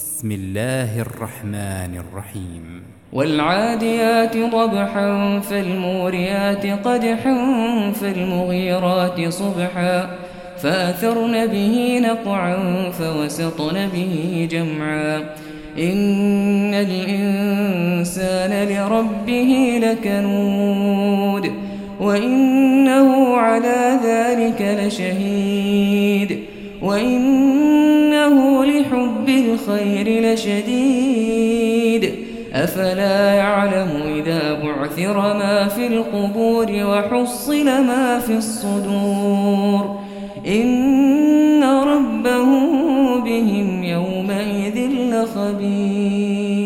بسم الله الرحمن الرحيم. والعاديات ضبحا فالموريات قدحا فالمغيرات صبحا. فأثرن به نقعا فوسطن به جمعا. إن الإنسان لربه لكنود. وإنه على ذلك لشهيد. وإن بالخير لشديد. أفلا يعلم إذا بعثر ما في القبور وحصل ما في الصدور. إن ربه بهم يومئذ لخبير.